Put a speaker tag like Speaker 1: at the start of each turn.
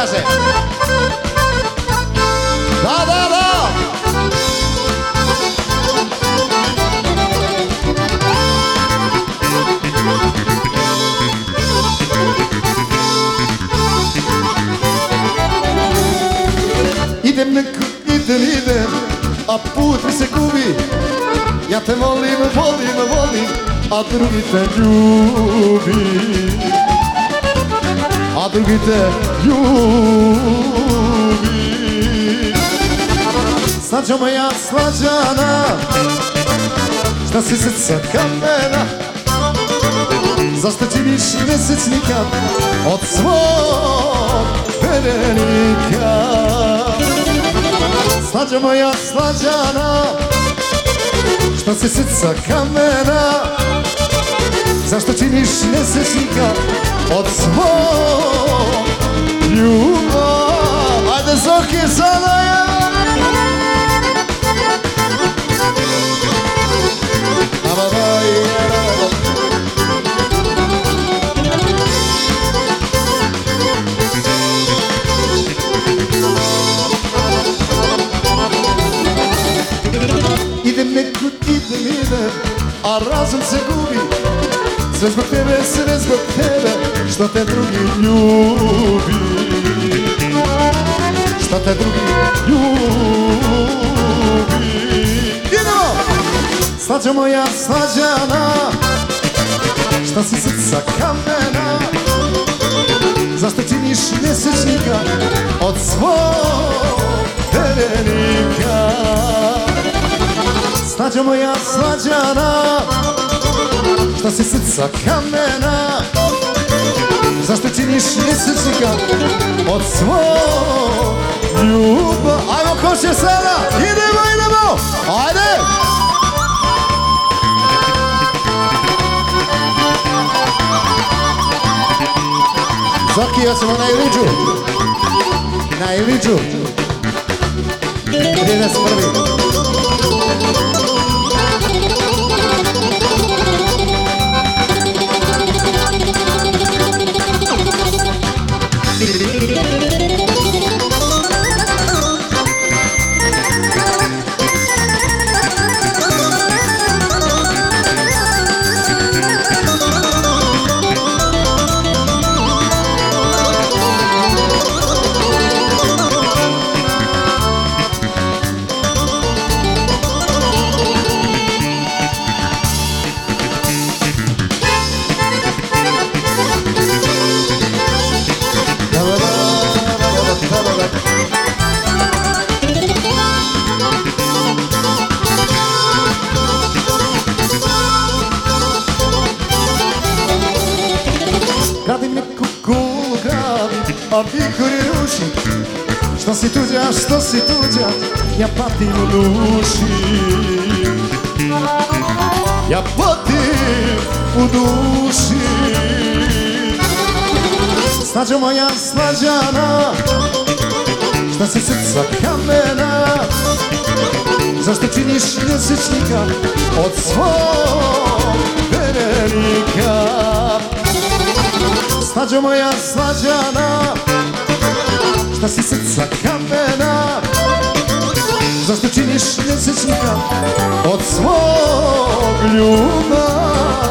Speaker 1: kaže. Da, da, da. Idem nekud, idem, idem, a put mi se gubi Ja te volim, volim, volim, a drugi te ljubi A drugi te ljubi. Slađo moja slađana Šta si srca kamena Zašto činiš mesečnika Od svog verenika? Slađo moja slađana Što si srca kamena Zašto činiš nesrećnika Od svog ljubav Ajde Zoki sada ja Aba, ba, ja, da, da. Idem nekud, idem, idem, a razum se gubi Sve zbog tebe, sve zbog tebe, što te drugi ljubi. Što te drugi ljubi. Idemo! Slađa moja slađana, šta si srca kamena. Zašto činiš nesečnika od svog verenika Slađa moja slađana Šta si srca? Kamena. Zašto činiš nesečnika Od svog ljuba? Ajmo ko će sada? Idemo, idemo! Ajde! Zoki, ja ćemo na Iliđu Na Iliđu 31. gradi, a vikori ruši Što si tuđa, što si tuđa, ja patim u duši. Ja patim u duši. Slađo moja slađana, šta si srca kamena Zašto činiš nesečnika od svog verenika? Slađo moja slađana Šta si srca kamena. Zašto činiš nesečnika Od svog ljubavnika